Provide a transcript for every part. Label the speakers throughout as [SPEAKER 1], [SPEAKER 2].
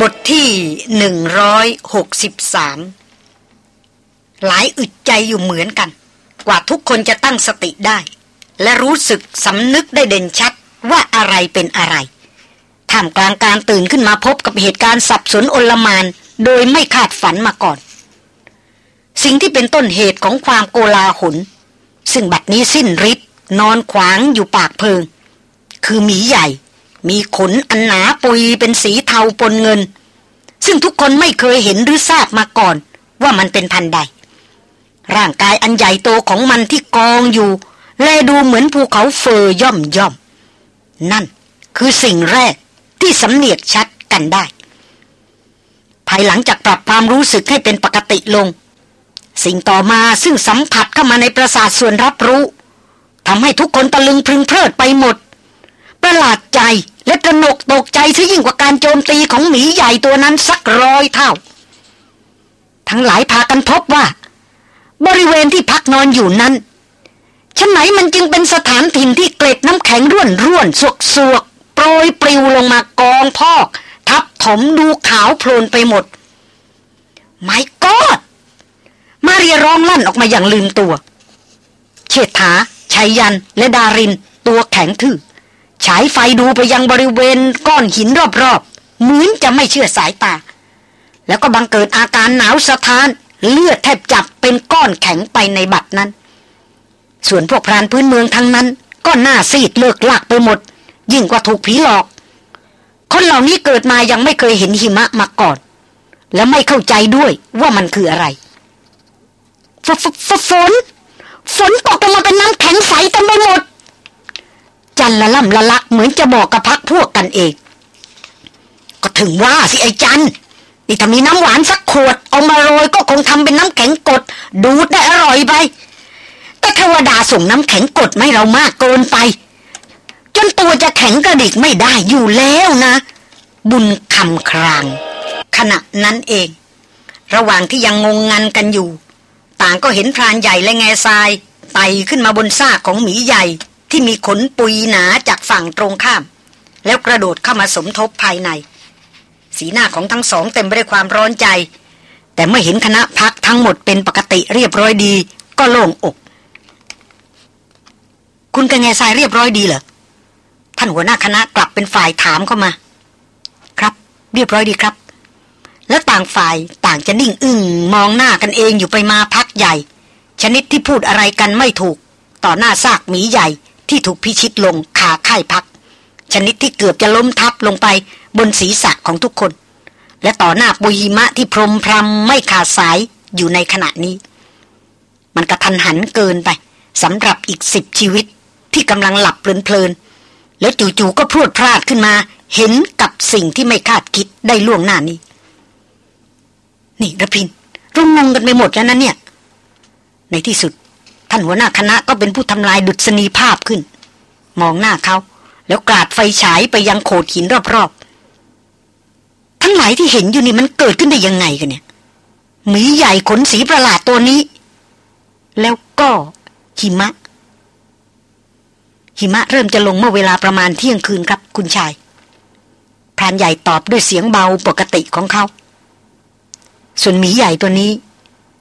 [SPEAKER 1] บทที่หนึ่งร้อยหกสิบสามหลายอึดใจอยู่เหมือนกัน กว่าทุกคนจะตั้งสติได้ และรู้สึกสำนึกได้เด่นชัดว่าอะไรเป็นอะไรท่ามกลางการตื่นขึ้นมาพบกับเหตุการณ์สับสนโอลมานโดยไม่คาดฝันมาก่อน สิ่งที่เป็นต้นเหตุของความโกลาหลซึ่งบัดนี้สิ้นฤทธิ์นอนขวางอยู่ปากเพิง คือหมีใหญ่ มีขนอันหนาปุยเป็นสีเทาปนเงิน ซึ่งทุกคนไม่เคยเห็นหรือทราบมาก่อน ว่ามันเป็นพันใด ร่างกายอันใหญ่โตของมันที่กองอยู่ แลดูเหมือนภูเขาเฟอย่อมย่อม นั่นคือสิ่งแรกที่สำเนียกชัดกันได้ ภายหลังจากปรับความรู้สึกให้เป็นปกติลง สิ่งต่อมาซึ่งสัมผัสเข้ามาในประสาทส่วนรับรู้ทำให้ทุกคนตะลึงพึงเพลิดไปหมด ประหลาดใจและตระหนกตกใจซะยิ่งกว่าการโจมตีของหมีใหญ่ตัวนั้นสักร้อยเท่า ทั้งหลายพากันพบว่า บริเวณที่พักนอนอยู่นั้นชั้นไหนมันจึงเป็นสถานถิ่นที่เกล็ดน้ำแข็งร่วนร่วนสวกสวกโปรยปลิวลงมากองพอก ทับถมดูขาวโพลนไปหมดไม่กอดมาเรียร้องลั่นออกมาอย่างลืมตัว เชษฐาชัยยันและดารินตัวแข็งทื่อ ฉายไฟดูไปยังบริเวณก้อนหินรอบๆเหมือนจะไม่เชื่อสายตา แล้วก็บังเกิดอาการหนาวสะท้านเลือดแทบจับเป็นก้อนแข็งไปในบัดนั้น ส่วนพวกพรานพื้นเมืองทั้งนั้น ก็หน้าซีดเลิกลากไปหมด ยิ่งกว่าถูกผีหลอก คนเหล่านี้เกิดมายังไม่เคยเห็นหิมะมาก่อน และไม่เข้าใจด้วยว่ามันคืออะไรฝฝฝนฝนตกลงมาเป็นน้ำแข็งใสเต็มไปหมด จันละล่ำละลักเหมือนจะบอกกับพักพวกกันเอง ก็ถึงว่าสิไอ้จันนี่ถ้ามีน้ำหวานสักขวด เอามาโรยก็คงทำเป็นน้ำแข็งกด ดูดได้อร่อยไป แต่เทวดาส่งน้ำแข็งกดไม่เรามากเกินไป จนตัวจะแข็งกระดิกไม่ได้อยู่แล้วนะ บุญคำครางขณะนั้นเอง ระหว่างที่ยังงงงันกันอยู่ ต่างก็เห็นพรานใหญ่และแง่ทรายไต่ขึ้นมาบนซากของหมีใหญ่ ที่มีขนปุยหนาจากฝั่งตรงข้าม แล้วกระโดดเข้ามาสมทบภายใน สีหน้าของทั้งสองเต็มไปด้วยความร้อนใจ แต่เมื่อเห็นคณะพักทั้งหมดเป็นปกติเรียบร้อยดี ก็โล่งอก คุณกระแงทรายเรียบร้อยดีเหรอท่านหัวหน้าคณะกลับเป็นฝ่ายถามเข้ามา ครับ เรียบร้อยดีครับ แล้วต่างฝ่ายต่างจะนิ่งอึ้งมองหน้ากันเองอยู่ไปมาพักใหญ่ ชนิดที่พูดอะไรกันไม่ถูก ต่อหน้าซากหมีใหญ่ ที่ถูกพิชิตลงขาค่ายพัก ชนิดที่เกือบจะล้มทับลงไปบนศีรษะของทุกคน และต่อหน้าปุหิมะที่พรมพรำไม่ขาดสายอยู่ในขณะนี้ มันกระทันหันเกินไปสำหรับอีกสิบชีวิตที่กำลังหลับเพลินๆแล้วจู่ๆก็พรวดพลาดขึ้นมา เห็นกับสิ่งที่ไม่คาดคิดได้ล่วงหน้านี้ นี่ระพินรุ่งงงกันไปหมดแล้วนะเนี่ย ในที่สุด ท่านหัวหน้าคณะก็เป็นผู้ทำลายดุษณีภาพขึ้น มองหน้าเขา แล้วกราดไฟฉายไปยังโขดหินรอบๆ ทั้งหลายที่เห็นอยู่นี่มันเกิดขึ้นได้ยังไงกันเนี่ยหมีใหญ่ขนสีประหลาดตัวนี้ แล้วก็หิมะ หิมะเริ่มจะลงเมื่อเวลาประมาณเที่ยงคืนครับ คุณชายพรานใหญ่ตอบด้วยเสียงเบาปกติของเขา ส่วนหมีใหญ่ตัวนี้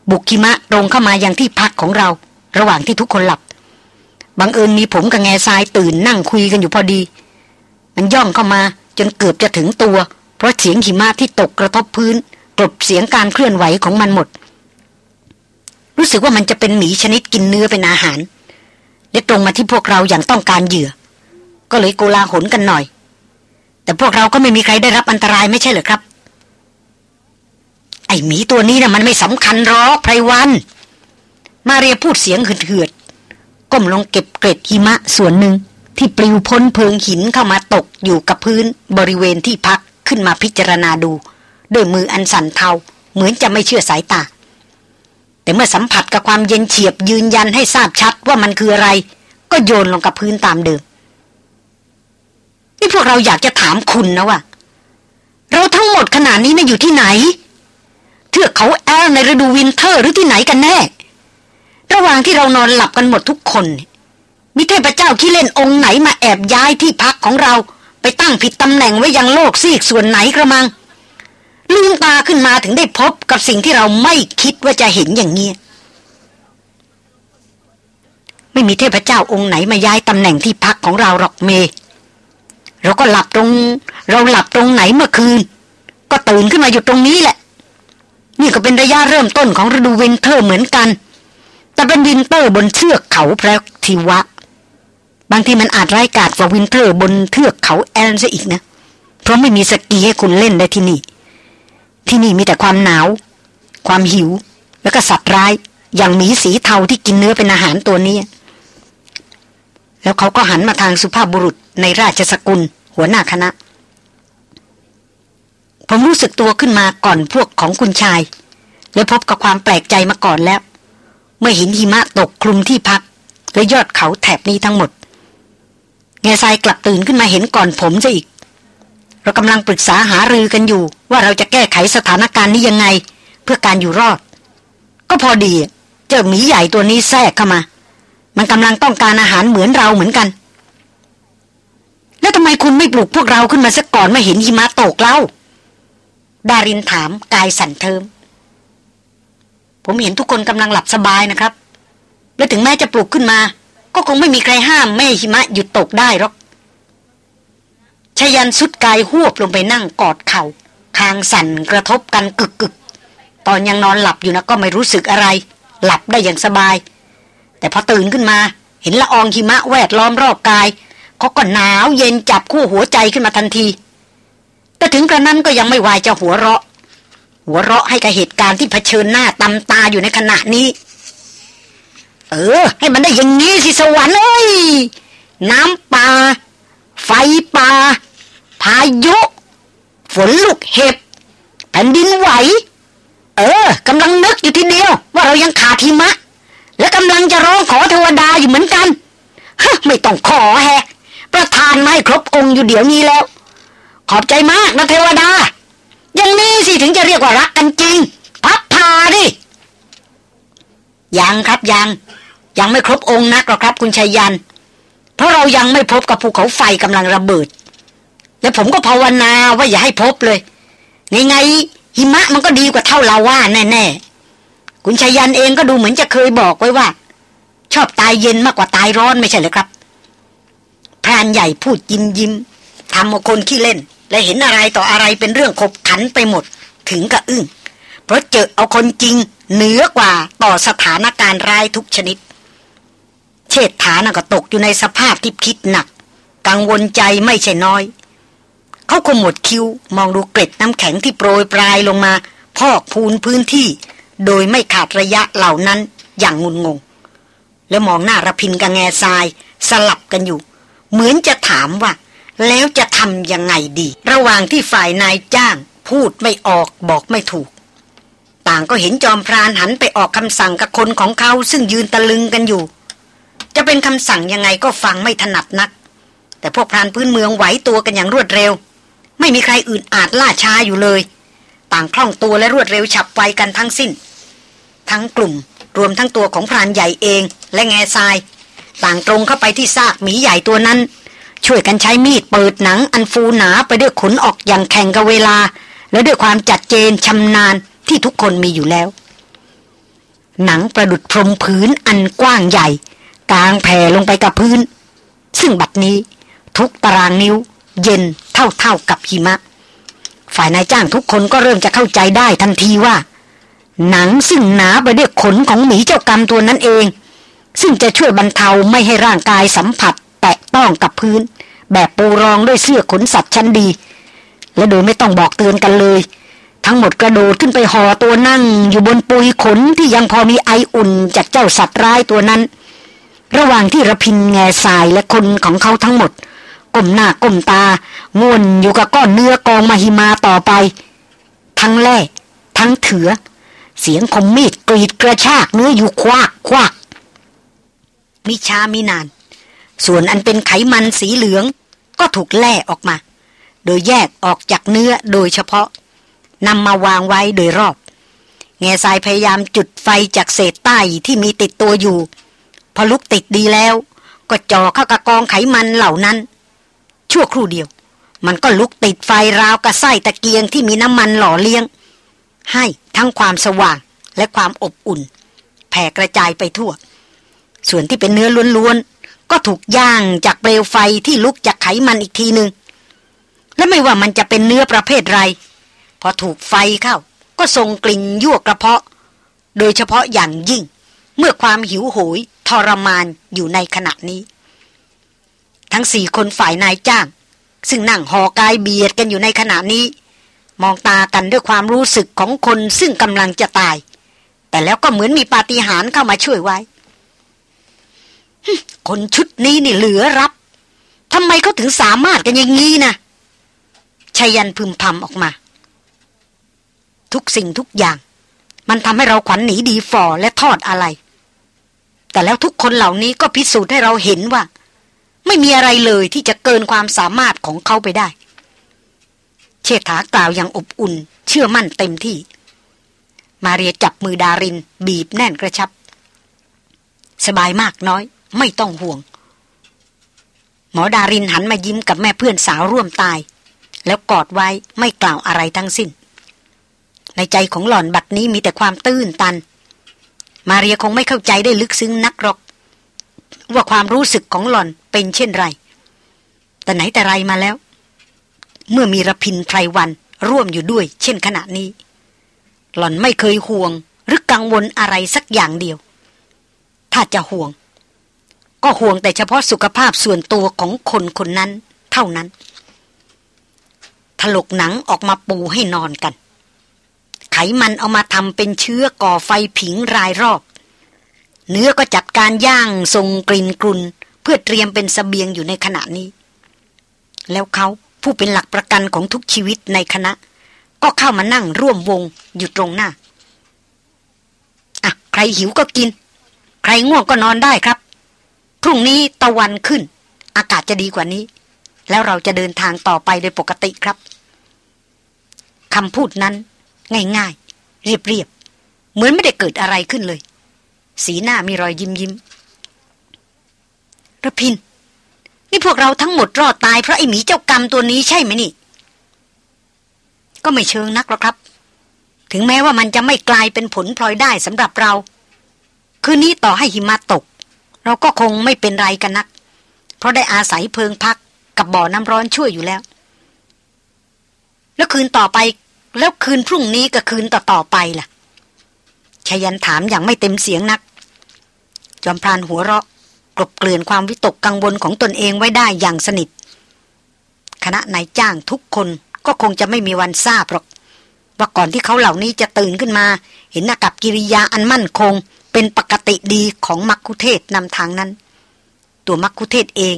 [SPEAKER 1] บุกหิมะตรงเข้ามายังที่พักของเรา ระหว่างที่ทุกคนหลับบังเอิญมีผมกับแง่ทรายตื่นนั่งคุยกันอยู่พอดี มันย่องเข้ามาจนเกือบจะถึงตัว เพราะเสียงหิมะที่ตกกระทบพื้นกลบเสียงการเคลื่อนไหวของมันหมด รู้สึกว่ามันจะเป็นหมีชนิดกินเนื้อเป็นอาหารและตรงมาที่พวกเราอย่างต้องการเหยื่อ ก็เลยโกลาหลกันหน่อย แต่พวกเราก็ไม่มีใครได้รับอันตรายไม่ใช่เหรอครับ ไอหมีตัวนี้นะ่ะมันไม่สำคัญหรอกไพรวัน มาเรียพูดเสียงเหือดๆก้มลงเก็บเกร็ดหิมะส่วนหนึ่งที่ปลิวพ้นเพิงหินเข้ามาตกอยู่กับพื้นบริเวณที่พักขึ้นมาพิจารณาดู ด้วยมืออันสั่นเทาเหมือนจะไม่เชื่อสายตา แต่เมื่อสัมผัสกับความเย็นเฉียบยืนยันให้ทราบชัดว่ามันคืออะไร ก็โยนลงกับพื้นตามเดิมนี่พวกเราอยากจะถามคุณนะว่า เราทั้งหมดขณะนี้น่ะอยู่ที่ไหน เทือกเขาแอลป์ในฤดู winter หรือที่ไหนกันแน่ ระหว่างที่เรานอนหลับกันหมดทุกคนมีเทพเจ้าขี้เล่นองค์ไหนมาแอบย้ายที่พักของเรา ไปตั้งผิดตำแหน่งไว้ยังโลกซีกส่วนไหนกระมังลืมตาขึ้นมาถึงได้พบกับสิ่งที่เราไม่คิดว่าจะเห็นอย่างเงี้ยไม่มีเทพเจ้าองค์ไหนมาย้ายตำแหน่งที่พักของเราหรอกเม เราก็หลับตรง เราหลับตรงไหนเมื่อคืน ก็ตื่นขึ้นมาอยู่ตรงนี้แหละ นี่ก็เป็นระยะเริ่มต้นของฤดู winter เหมือนกัน แต่เป็น winter บนเทือกเขาพระศิวะ บางทีมันอาจร้ายกาจกว่า winter บนเทือกเขาแอลป์ซะอีกนะ เพราะไม่มีสกีให้คุณเล่นได้ที่นี่ ที่นี่มีแต่ความหนาว ความหิว แล้วก็สัตว์ร้าย อย่างหมีสีเทาที่กินเนื้อเป็นอาหารตัวนี้ แล้วเขาก็หันมาทางสุภาพบุรุษในราชสกุล หัวหน้าคณะ ผมรู้สึกตัวขึ้นมาก่อนพวกของคุณชาย และพบกับความแปลกใจมาก่อนแล้ว เมื่อหินหิมะตกคลุมที่พัก และยอดเขาแถบนี้ทั้งหมดเงซายกลับตื่นขึ้นมาเห็นก่อนผมซะอีก เรากำลังปรึกษาหารือกันอยู่ ว่าเราจะแก้ไขสถานการณ์นี้ยังไง เพื่อการอยู่รอด ก็พอดีเจ้าหมีใหญ่ตัวนี้แทรกเข้ามา มันกำลังต้องการอาหารเหมือนเราเหมือนกัน แล้วทำไมคุณไม่ปลุกพวกเราขึ้นมาสักก่อนมาเห็นหิมะตกเล่าดารินถามกายสั่นเทิม ผมเห็นทุกคนกำลังหลับสบายนะครับ และถึงแม้จะปลุกขึ้นมา ก็คงไม่มีใครห้ามไม่หิมะหยุดตกได้หรอกชยันสุดกายหวบลงไปนั่งกอดเขา่าคางสั่นกระทบกันกึกกึกตอนยังนอนหลับอยู่นะก็ไม่รู้สึกอะไร หลับได้อย่างสบาย แต่พอตื่นขึ้นมา เห็นละอองหิมะแวดล้อมรอบกายเขาก็หนาวเย็นจับคู่หัวใจขึ้นมาทันที แต่ถึงกระนั้นก็ยังไม่วายจะหัวเราะ หัวเราะให้กับเหตุการณ์ที่เผชิญหน้าตำตาอยู่ในขณะนี้ เออ ให้มันได้อย่างนี้สิสวรรค์เอ้ยน้ำป่า ไฟป่า พายุ ฝนลูกเห็บ แผ่นดินไหว เออกำลังนึกอยู่ทีเดียว ว่าเรายังขาดหิมะ และกำลังจะร้องขอเทวดาอยู่เหมือนกันฮไม่ต้องขอแฮประทานไม่ครบองค์อยู่เดี๋ยวนี้แล้ว ขอบใจมากนะเทวดา อย่างนี้สิถึงจะเรียกว่ารักกันจริง พับพาดิ ยังครับยัง ยังไม่ครบองค์นักหรอกครับ คุณชัยยัน เพราะเรายังไม่พบกับภูเขาไฟกำลังระเบิด และผมก็ภาวนาว่าอย่าให้พบเลยไงไงหิมะมันก็ดีกว่าเท่าลาว่าแน่ๆ คุณชายันเองก็ดูเหมือนจะเคยบอกไว้ว่า ชอบตายเย็นมากกว่าตายร้อนไม่ใช่หรอครับพรานใหญ่พูดยิ้มยิ้มทำเอาคนขี้เล่น และเห็นอะไรต่ออะไรเป็นเรื่องขบขันไปหมด ถึงกับอึ้งเพราะเจอเอาคนจริงเหนือกว่าต่อสถานการณ์ร้ายทุกชนิด เชษฐานะก็ตกอยู่ในสภาพที่คิดหนัก กังวลใจไม่ใช่น้อย เขาคงหมดคิ้วมองดูเกล็ดน้ำแข็งที่โปรยปลายลงมา พอกพูนพื้นที่ โดยไม่ขาดระยะเหล่านั้นอย่างงุนงง แล้วมองหน้าระพินกับแง่ทรายสลับกันอยู่ เหมือนจะถามว่า แล้วจะทำยังไงดี ระหว่างที่ฝ่ายนายจ้าง พูดไม่ออกบอกไม่ถูก ต่างก็เห็นจอมพรานหันไปออกคำสั่งกับคนของเขาซึ่งยืนตะลึงกันอยู่ จะเป็นคำสั่งยังไงก็ฟังไม่ถนัดนัก แต่พวกพรานพื้นเมืองไหวตัวกันอย่างรวดเร็ว ไม่มีใครอื่นอาจล่าช้าอยู่เลย ต่างคล่องตัวและรวดเร็วฉับไวกันทั้งสิ้น ทั้งกลุ่มรวมทั้งตัวของพรานใหญ่เองและแง่ทราย ต่างตรงเข้าไปที่ซากหมีใหญ่ตัวนั้น ช่วยกันใช้มีดเปิดหนังอันฟูหนาไปด้วยขนออกอย่างแข่งกับเวลา และด้วยความจัดเจนชำนาญที่ทุกคนมีอยู่แล้ว หนังประดุดพรมพื้นอันกว้างใหญ่ กลางแผ่ลงไปกับพื้น ซึ่งบัดนี้ทุกตารางนิ้ว เย็นเท่าๆกับหิมะ ฝ่ายนายจ้างทุกคนก็เริ่มจะเข้าใจได้ทันทีว่า หนังซึ่งหนาไปด้วยขนของหมีเจ้ากรรมตัวนั้นเอง ซึ่งจะช่วยบรรเทาไม่ให้ร่างกายสัมผัส แตะต้องกับพื้น แบบปูรองด้วยเสื้อขนสัตว์ชั้นดี และโดยไม่ต้องบอกเตือนกันเลย ทั้งหมดกระโดดขึ้นไปห่อตัวนั่ง อยู่บนปุยขนที่ยังพอมีไออุ่นจากเจ้าสัตว์ร้ายตัวนั้น ระหว่างที่ระพินแง่สายและคนของเขาทั้งหมดก้มหน้าก้มตาง่วนอยู่กับก้อนเนื้อกองมหิมาต่อไป ทั้งแล่ทั้งเถือ เสียงคมมีดกรีดกระชากเนื้ออยู่ควักควักมิช้ามินาน ส่วนอันเป็นไขมันสีเหลือง ก็ถูกแล่ออกมา โดยแยกออกจากเนื้อโดยเฉพาะนำมาวางไว้โดยรอบแง่ทรายพยายามจุดไฟจากเศษใต้ที่มีติดตัวอยู่ พอลุกติดดีแล้ว ก็จ่อเข้ากับกองไขมันเหล่านั้น ชั่วครู่เดียว มันก็ลุกติดไฟราวกระไส้ตะเกียงที่มีน้ำมันหล่อเลี้ยง ให้ทั้งความสว่างและความอบอุ่น แผ่กระจายไปทั่ว ส่วนที่เป็นเนื้อล้วน ก็ถูกย่างจากเปลวไฟที่ลุกจากไขมันอีกทีหนึ่งและไม่ว่ามันจะเป็นเนื้อประเภทไร พอถูกไฟเข้า ก็ส่งกลิ่นยั่วกระเพาะ โดยเฉพาะอย่างยิ่ง เมื่อความหิวโหยทรมานอยู่ในขณะนี้ ทั้งสี่คนฝ่ายนายจ้าง ซึ่งนั่งหอกายเบียดกันอยู่ในขณะนี้ มองตากันด้วยความรู้สึกของคนซึ่งกำลังจะตาย แต่แล้วก็เหมือนมีปาฏิหาริย์เข้ามาช่วยไว้ คนชุดนี้นี่เหลือรับทำไมเขาถึงสามารถกันอย่างนี้นะชายันพึมพำออกมา ทุกสิ่งทุกอย่าง มันทำให้เราขวัญหนีดีฝ่อและทอดอะไร แต่แล้วทุกคนเหล่านี้ก็พิสูจน์ให้เราเห็นว่า ไม่มีอะไรเลยที่จะเกินความสามารถของเขาไปได้ เชษฐากล่าวอย่างอบอุ่น เชื่อมั่นเต็มที่ มาเรียจับมือดาริน บีบแน่นกระชับ สบายมากน้อย ไม่ต้องห่วง หมอดารินหันมายิ้มกับแม่เพื่อนสาวร่วมตาย แล้วกอดไว้ไม่กล่าวอะไรทั้งสิ้น ในใจของหล่อนบัดนี้มีแต่ความตื้นตัน มาเรียคงไม่เข้าใจได้ลึกซึ้งนักหรอก ว่าความรู้สึกของหล่อนเป็นเช่นไร แต่ไหนแต่ไรมาแล้ว เมื่อมีระพินไพรวันร่วมอยู่ด้วย เช่นขณะนี้ หล่อนไม่เคยห่วงหรือกังวลอะไรสักอย่างเดียว ถ้าจะห่วง ก็ห่วงแต่เฉพาะสุขภาพส่วนตัวของคนคนนั้น เท่านั้น ถลกหนังออกมาปูให้นอนกัน ไขมันเอามาทำเป็นเชื้อก่อไฟผิงรายรอบ เนื้อก็จัดการย่างทรงกลิ่นกรุนเพื่อเตรียมเป็นสเสบียงอยู่ในขณะนี้ แล้วเขาผู้เป็นหลักประกันของทุกชีวิตในคณะ ก็เข้ามานั่งร่วมวงอยู่ตรงหน้า อะ ใครหิวก็กิน ใครง่วงก็นอนได้ครับ พรุ่งนี้ตะวันขึ้น อากาศจะดีกว่านี้ แล้วเราจะเดินทางต่อไปโดยปกติครับคำพูดนั้น ง่ายๆ เรียบๆ เหมือนไม่ได้เกิดอะไรขึ้นเลย สีหน้ามีรอยยิ้มยิ้มระพิน นี่พวกเราทั้งหมดรอดตายเพราะไอหมีเจ้ากรรมตัวนี้ใช่ไหมนี่ ก็ไม่เชิงนักหรอกครับ ถึงแม้ว่ามันจะไม่กลายเป็นผลพลอยได้สำหรับเรา คืนนี้ต่อให้หิมะตก เราก็คงไม่เป็นไรกันนัก เพราะได้อาศัยเพิงพักกับบ่อน้ำร้อนช่วยอยู่แล้ว แล้วคืนต่อไปแล้วคืนพรุ่งนี้กับคืนต่อต่อไปล่ะชยันถามอย่างไม่เต็มเสียงนัก จอมพรานหัวเราะกลบเกลื่อนความวิตกกังวลของตนเองไว้ได้อย่างสนิท คณะนายจ้างทุกคนก็คงจะไม่มีวันทราบหรอก ว่าก่อนที่เขาเหล่านี้จะตื่นขึ้นมา เห็นนากับกิริยาอันมั่นคง เป็นปกติดีของมักคุเทศนำทางนั้น ตัวมักคุเทศเอง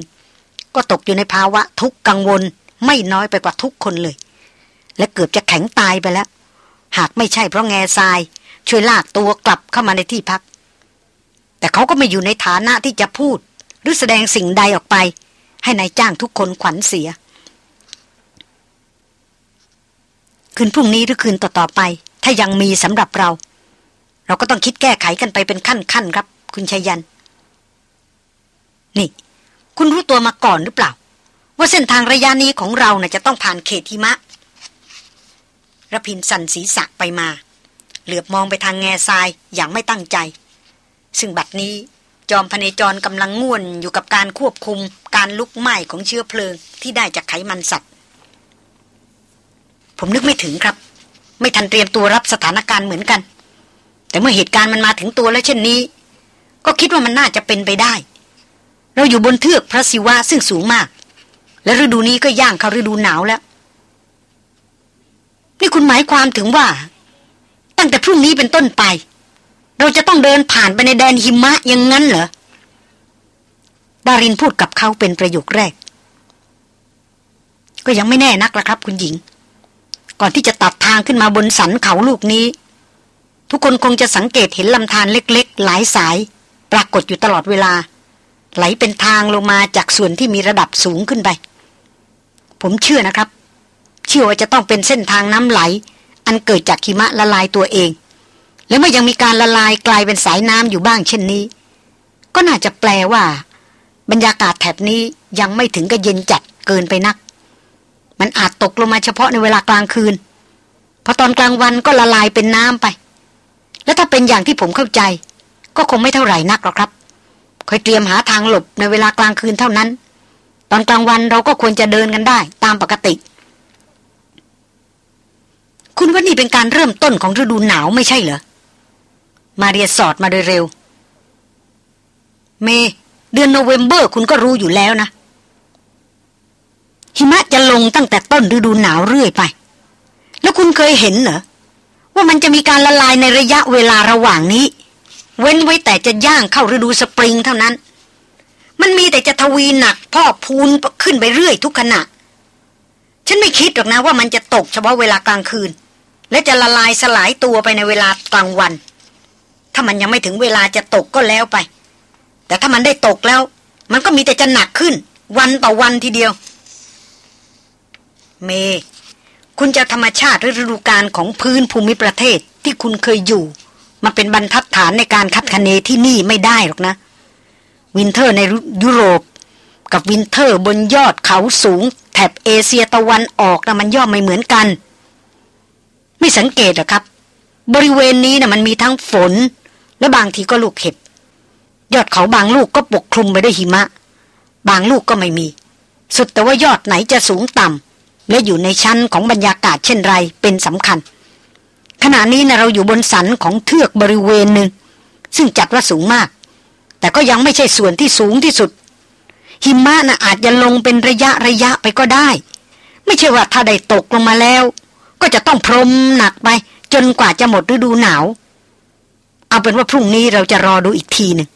[SPEAKER 1] ก็ตกอยู่ในภาวะทุกกังวลไม่น้อยไปกว่าทุกคนเลย และเกือบจะแข็งตายไปแล้ว หากไม่ใช่เพราะแง่ทราย ช่วยลากตัวกลับเข้ามาในที่พัก แต่เขาก็ไม่อยู่ในฐานะที่จะพูด หรือแสดงสิ่งใดออกไป ให้ในายจ้างทุกคนขวัญเสีย คืนพรุ่งนี้หรือคืนต่อๆไป ถ้ายังมีสำหรับเรา เราก็ต้องคิดแก้ไขกันไปเป็นขั้นๆครับ คุณชัยยัน นี่ คุณรู้ตัวมาก่อนหรือเปล่า ว่าเส้นทางระยะนี้ของเรานะ่ะจะต้องผ่านเขตหิมะระพินสันศีรษะไปมา เหลือบมองไปทางแง่ทรายอย่างไม่ตั้งใจ ซึ่งบัดนี้จอมพเนจรกำลังง่วนอยู่กับการควบคุมการลุกไหม้ของเชื้อเพลิงที่ได้จากไขมันสัตว์ ผมนึกไม่ถึงครับ ไม่ทันเตรียมตัวรับสถานการณ์เหมือนกัน แต่เมื่อเหตุการณ์มันมาถึงตัวแล้วเช่นนี้ ก็คิดว่ามันน่าจะเป็นไปได้ เราอยู่บนเทือกพระศิวะซึ่งสูงมาก และฤดูนี้ก็ย่างเข้าฤดูหนาวแล้ว นี่คุณหมายความถึงว่า ตั้งแต่พรุ่งนี้เป็นต้นไป เราจะต้องเดินผ่านไปในแดนหิมะอย่างนั้นเหรอดารินพูดกับเขาเป็นประโยคแรก ก็ยังไม่แน่นักละครับ คุณหญิง ก่อนที่จะตัดทางขึ้นมาบนสันเขาลูกนี้ ทุกคนคงจะสังเกตเห็นลำธารเล็กๆ หลายสาย ปรากฏอยู่ตลอดเวลา ไหลเป็นทางลงมาจากส่วนที่มีระดับสูงขึ้นไป ผมเชื่อนะครับ เชื่อว่าจะต้องเป็นเส้นทางน้ำไหล อันเกิดจากหิมะละลายตัวเอง แล้วเมื่อยังมีการละลายกลายเป็นสายน้ำอยู่บ้างเช่นนี้ ก็น่าจะแปลว่า บรรยากาศแถบนี้ยังไม่ถึงกับเย็นจัดเกินไปนัก มันมันอาจตกลงมาเฉพาะในเวลากลางคืนพอตอนกลางวันก็ละลายเป็นน้ำไป แล้วถ้าเป็นอย่างที่ผมเข้าใจ ก็คงไม่เท่าไหร่นักหรอกครับคอยเตรียมหาทางหลบในเวลากลางคืนเท่านั้น ตอนกลางวันเราก็ควรจะเดินกันได้ตามปกติ คุณว่านี่เป็นการเริ่มต้นของฤดูหนาวไม่ใช่เหรอ มาเรียสอดมาโดยเร็ว เม เดือนโนเวมเบอร์คุณก็รู้อยู่แล้วนะ หิมะจะลงตั้งแต่ต้นฤดูหนาวเรื่อยไป แล้วคุณเคยเห็นเหรอ ว่ามันจะมีการละลายในระยะเวลาระหว่างนี้ เว้นไว้แต่จะย่างเข้าฤดูสปริงเท่านั้น มันมีแต่จะทวีหนักพ่อพูนขึ้นไปเรื่อยทุกขณะ ฉันไม่คิดหรอกนะว่ามันจะตกเฉพาะเวลากลางคืน และจะละลายสลายตัวไปในเวลากลางวัน ถ้ามันยังไม่ถึงเวลาจะตกก็แล้วไป แต่ถ้ามันได้ตกแล้ว มันก็มีแต่จะหนักขึ้น วันต่อวันทีเดียว เม คุณจะธรรมชาติหรือฤดูกาลของพื้นภูมิประเทศที่คุณเคยอยู่มาเป็นบรรทัดฐานในการคาดคะเนที่นี่ไม่ได้หรอกนะ winter ในยุโรป กับ winter บนยอดเขาสูง แถบเอเชียตะวันออกนะมันย่อมไม่เหมือนกัน ไม่สังเกตหรอครับ บริเวณนี้นะมันมีทั้งฝน และบางทีก็ลูกเห็บ ยอดเขาบางลูกก็ปกคลุมไปด้วยหิมะ บางลูกก็ไม่มี สุดแต่ว่ายอดไหนจะสูงต่ำ และอยู่ในชั้นของบรรยากาศเช่นไรเป็นสำคัญ ขณะนี้นะเราอยู่บนสันของเทือกบริเวณหนึ่ง ซึ่งจัดว่าสูงมาก แต่ก็ยังไม่ใช่ส่วนที่สูงที่สุด หิมะนะอาจจะลงเป็นระยะระยะไปก็ได้ ไม่ใช่ว่าถ้าได้ตกลงมาแล้ว ก็จะต้องพรมหนักไป จนกว่าจะหมดฤดูหนาว เอาเป็นว่าพรุ่งนี้เราจะรอดูอีกทีหนึ่ง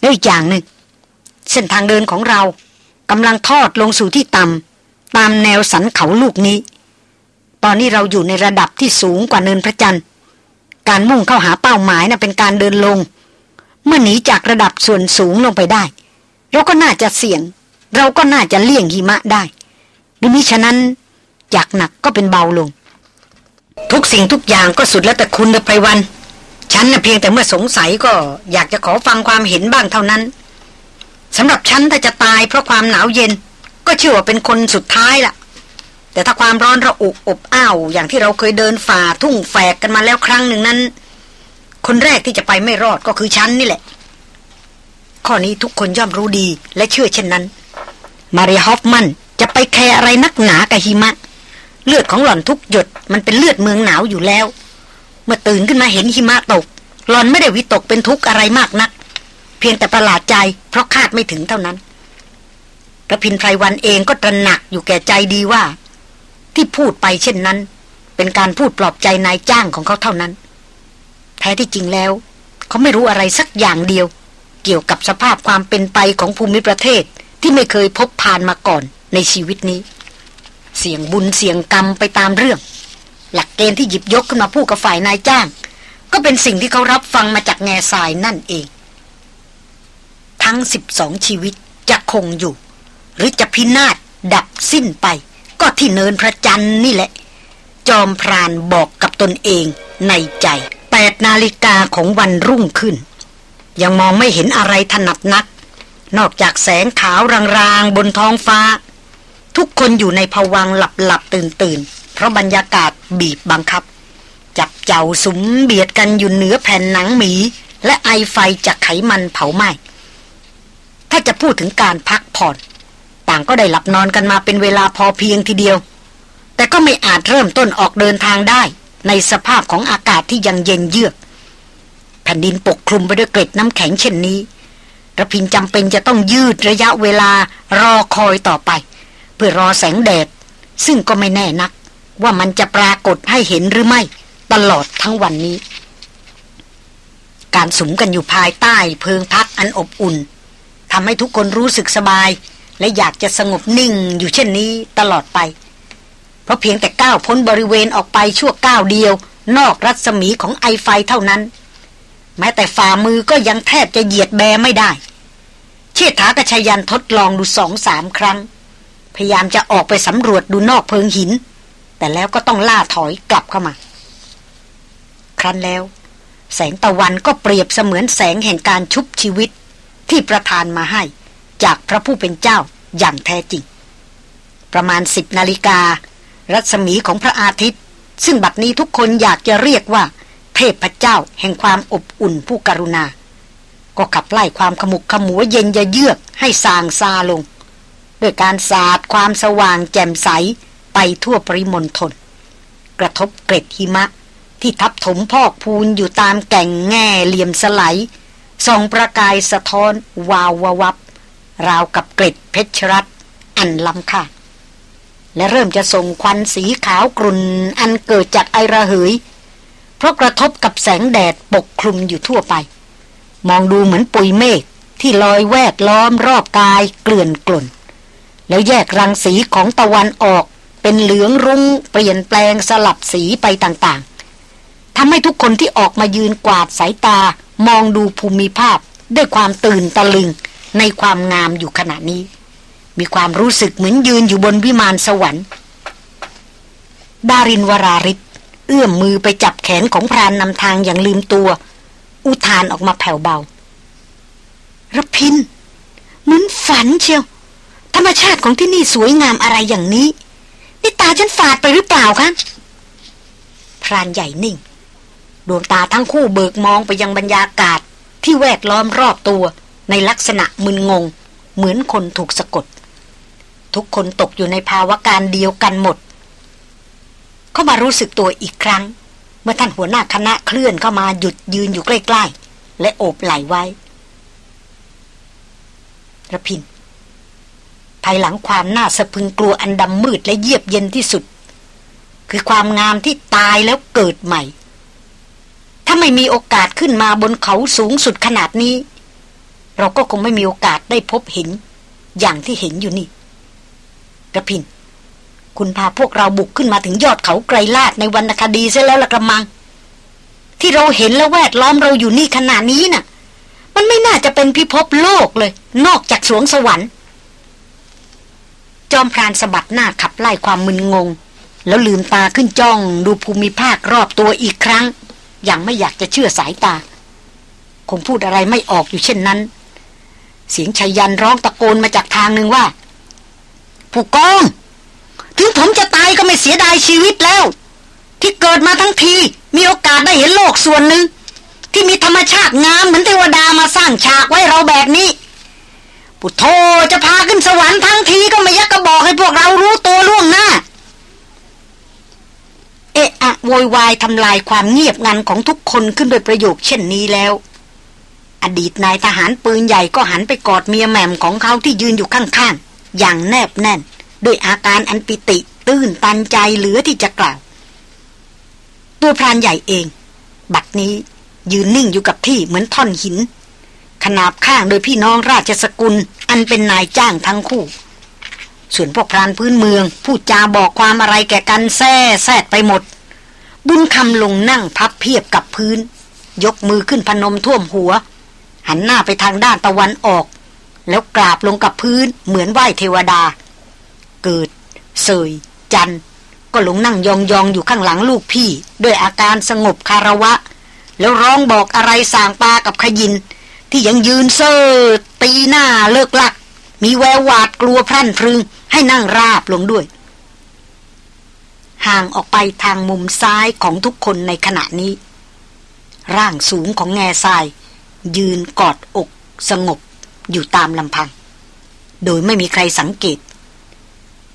[SPEAKER 1] แล้วอีกอย่างหนึ่งเส้นทางเดินของเรากำลังทอดลงสู่ที่ต่ำ ตามแนวสันเขาลูกนี้ ตอนนี้เราอยู่ในระดับที่สูงกว่าเนินพระจันทร์ การมุ่งเข้าหาเป้าหมายนะ่ะเป็นการเดินลง เมื่อหนีจากระดับส่วนสูงลงไปได้ เราก็น่าจะเสี่ยง เราก็น่าจะเลี่ยงหิมะได้หรือมิฉะนั้นจากหนักก็เป็นเบาลง ทุกสิ่งทุกอย่างก็สุดแล้วแต่คุณเดไพวัน ฉันนะ่ะเพียงแต่เมื่อสงสัยก็อยากจะขอฟังความเห็นบ้างเท่านั้นสำหรับฉันถ้าจะตายเพราะความหนาวเย็น ก็เชื่อว่าเป็นคนสุดท้ายละ่ะ แต่ถ้าความร้อนระอุอบอ้าว อย่างที่เราเคยเดินฝ่าทุ่งแฝกกันมาแล้วครั้งหนึ่งนั้น คนแรกที่จะไปไม่รอดก็คือฉันนี่แหละ ข้อนี้ทุกคนย่อมรู้ดีและเชื่อเช่นนั้น มาริฮอฟมันจะไปแคร์อะไรนักหนากับหิมะ เลือดของหล่อนทุกหยดมันเป็นเลือดเมืองหนาวอยู่แล้ว เมื่อตื่นขึ้นมาเห็นหิมะตก หล่อนไม่ได้วิตกเป็นทุกข์อะไรมากนัก เพียงแต่ประหลาดใจเพราะคาดไม่ถึงเท่านั้น ระพินไพรวันเองก็ตระหนักอยู่แก่ใจดีว่า ที่พูดไปเช่นนั้น เป็นการพูดปลอบใจนายจ้างของเขาเท่านั้น แท้ที่จริงแล้ว เขาไม่รู้อะไรสักอย่างเดียว เกี่ยวกับสภาพความเป็นไปของภูมิประเทศที่ไม่เคยพบผ่านมาก่อนในชีวิตนี้ เสียงบุญเสียงกรรมไปตามเรื่อง หลักเกณฑ์ที่หยิบยกขึ้นมาพูดกับฝ่ายนายจ้าง ก็เป็นสิ่งที่เขารับฟังมาจากแง่ทรายนั่นเอง ทั้งสิบสองชีวิตจะคงอยู่ หรือจะพินาศดับสิ้นไป ก็ที่เนินพระจันทร์นี่แหละ จอมพรานบอกกับตนเองในใจแปดนาฬิกาของวันรุ่งขึ้น ยังมองไม่เห็นอะไรถนัดนัก นอกจากแสงขาวรางๆบนท้องฟ้า ทุกคนอยู่ในภวังหลับหลับตื่นตื่นเพราะบรรยากาศบีบบังคับ จับเจ้าสุมเบียดกันอยู่เหนือแผ่นหนังหมี และไอไฟจากไขมันเผาไหม้ถ้าจะพูดถึงการพักผ่อน ต่างก็ได้หลับนอนกันมาเป็นเวลาพอเพียงทีเดียว แต่ก็ไม่อาจเริ่มต้นออกเดินทางได้ ในสภาพของอากาศที่ยังเย็นเยือกแผ่นดินปกคลุมไปด้วยเกล็ดน้ำแข็งเช่นนี้ระพินจำเป็นจะต้องยืดระยะเวลารอคอยต่อไป เพื่อรอแสงแดด ซึ่งก็ไม่แน่นัก ว่ามันจะปรากฏให้เห็นหรือไม่ ตลอดทั้งวันนี้ การสุมกันอยู่ภายใต้เพิงพักอันอบอุ่นทำให้ทุกคนรู้สึกสบาย และอยากจะสงบนิ่งอยู่เช่นนี้ตลอดไป เพราะเพียงแต่ก้าวพ้นบริเวณออกไปชั่วก้าวเดียว นอกรัศมีของไอไฟเท่านั้น แม้แต่ฝ่ามือก็ยังแทบจะเหยียดแบไม่ได้ เชษฐากระชยันทดลองดูสองสามครั้ง พยายามจะออกไปสำรวจดูนอกเพิงหิน แต่แล้วก็ต้องล่าถอยกลับเข้ามา ครั้นแล้ว แสงตะวันก็เปรียบเสมือนแสงแห่งการชุบชีวิตที่ประทานมาให้ จากพระผู้เป็นเจ้าอย่างแท้จริง ประมาณสิบนาฬิกา รัศมีของพระอาทิตย์ ซึ่งบัดนี้ทุกคนอยากจะเรียกว่า เทพเจ้าแห่งความอบอุ่นผู้กรุณา ก็ขับไล่ความขมุกขมัวเย็นยะเยือกให้สางซาลง ด้วยการสาดความสว่างแจ่มใสไปทั่วปริมณฑลกระทบเกร็ดหิมะที่ทับถมพอกพูนอยู่ตามแก่งแง่เหลี่ยมสไลส่องประกายสะท้อนวาววับ ราวกับเกร็ดเพชรรัตอันล้ำค่าและเริ่มจะส่งควันสีขาวกรุ่นอันเกิดจากไอระเหย เพราะกระทบกับแสงแดดปกคลุมอยู่ทั่วไป มองดูเหมือนปุยเมฆที่ลอยแวดล้อมรอบกายเกลื่อนกล่น แล้วแยกรังสีของตะวันออกเป็นเหลืองรุง้งเปลี่ยนแปลงสลับสีไปต่างๆทำให้ทุกคนที่ออกมายืนกวาดสายตามองดูภูมิภาพด้วยความตื่นตะลึง ในความงามอยู่ขณะนี้ มีความรู้สึกเหมือนยืนอยู่บนวิมานสวรรค์ ดารินวราริศเอื้อมมือไปจับแขนของพรานนำทางอย่างลืมตัว อุทานออกมาแผ่วเบาระพิน เหมือนฝันเชียว ธรรมชาติของที่นี่สวยงามอะไรอย่างนี้ นี่ตาฉันฝาดไปหรือเปล่าคะพรานใหญ่นิ่ง ดวงตาทั้งคู่เบิกมองไปยังบรรยากาศที่แวดล้อมรอบตัว ในลักษณะมึนงง เหมือนคนถูกสะกด ทุกคนตกอยู่ในภาวะการเดียวกันหมด เขามารู้สึกตัวอีกครั้ง เมื่อท่านหัวหน้าคณะเคลื่อนเข้ามาหยุดยืนอยู่ใกล้ ๆ และโอบไหลไว้ระพิน ภายหลังความน่าสะพึงกลัวอันดำมืดและเยียบเย็นที่สุด คือความงามที่ตายแล้วเกิดใหม่ ถ้าไม่มีโอกาสขึ้นมาบนเขาสูงสุดขนาดนี้ เราก็คงไม่มีโอกาสได้พบเห็น อย่างที่เห็นอยู่นี่กระพิน คุณพาพวกเราบุกขึ้นมาถึงยอดเขาไกรลาดในวรรณคดีเสียแล้วละกระมัง ที่เราเห็นและแวดล้อมเราอยู่นี่ขนาดนี้น่ะ มันไม่น่าจะเป็นพิภพโลกเลย นอกจากสวงสวรรค์ จอมพรานสะบัดหน้าขับไล่ความมึนงง แล้วลืมตาขึ้นจ้องดูภูมิภาครอบตัวอีกครั้ง อย่างไม่อยากจะเชื่อสายตา คงพูดอะไรไม่ออกอยู่เช่นนั้น เสียงชัยยันร้องตะโกนมาจากทางหนึ่งว่า ผู้กอง ถึงผมจะตายก็ไม่เสียดายชีวิตแล้ว ที่เกิดมาทั้งที มีโอกาสได้เห็นโลกส่วนหนึ่ง ที่มีธรรมชาติงามเหมือนเทวดามาสร้างฉากไว้เราแบบนี้ปุถโธจะพาขึ้นสวรรค์ทั้งทีก็ไม่ยักกระบอกให้พวกเรารู้ตัวล่วงหน้า เอะอะโวยวายทำลายความเงียบงันของทุกคนขึ้นโดยประโยคเช่นนี้แล้ว อดีตนายทหารปืนใหญ่ก็หันไปกอดเมียแหม่มของเขาที่ยืนอยู่ข้างๆ อย่างแนบแน่น ด้วยอาการอันปิติ ตื้นตันใจเหลือที่จะกล่าว ตัวพรานใหญ่เอง บัดนี้ยืนนิ่งอยู่กับที่เหมือนท่อนหิน ขนาบข้างโดยพี่น้องราชสกุล อันเป็นนายจ้างทั้งคู่ ส่วนพวกพรานพื้นเมืองพูดจาบอกความอะไรแก่กันแซ่แซดไปหมด บุญคำลงนั่งพับเพียบกับพื้น ยกมือขึ้นพนมท่วมหัว หันหน้าไปทางด้านตะวันออก แล้วกราบลงกับพื้นเหมือนไหว้เทวดา เกิด เสย จัน ก็ลงนั่งยองยองอยู่ข้างหลังลูกพี่ ด้วยอาการสงบคาระวะ แล้วร้องบอกอะไรสางปากับขยิน ที่ยังยืนเซ่อตีหน้าเลิกลัก มีแววหวาดกลัวพรั่นพรึง ให้นั่งราบลงด้วย ห่างออกไปทางมุมซ้ายของทุกคนในขณะนี้ ร่างสูงของแง่ทราย ยืนกอดอก สงบ อยู่ตามลำพัง โดยไม่มีใครสังเกต